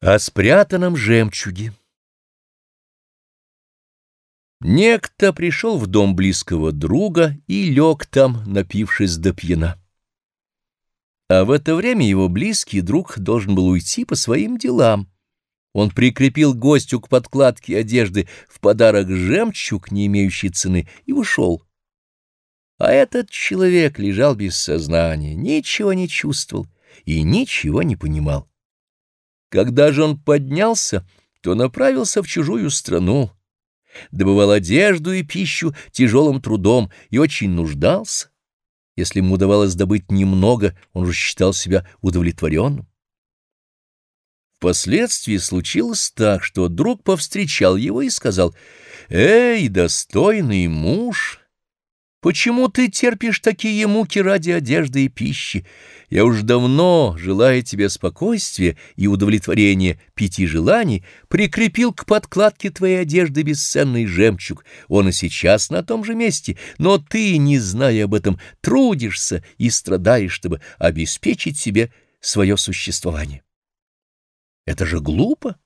О спрятанном жемчуге Некто пришел в дом близкого друга и лег там, напившись до пьяна. А в это время его близкий друг должен был уйти по своим делам. Он прикрепил гостю к подкладке одежды в подарок жемчуг, не имеющий цены, и ушел. А этот человек лежал без сознания, ничего не чувствовал и ничего не понимал. Когда же он поднялся, то направился в чужую страну, добывал одежду и пищу тяжелым трудом и очень нуждался. Если ему удавалось добыть немного, он уже считал себя удовлетворенным. Впоследствии случилось так, что друг повстречал его и сказал, «Эй, достойный муж!» Почему ты терпишь такие муки ради одежды и пищи? Я уж давно, желая тебе спокойствия и удовлетворения пяти желаний, прикрепил к подкладке твоей одежды бесценный жемчуг. Он и сейчас на том же месте, но ты, не зная об этом, трудишься и страдаешь, чтобы обеспечить себе свое существование. Это же глупо.